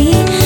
你。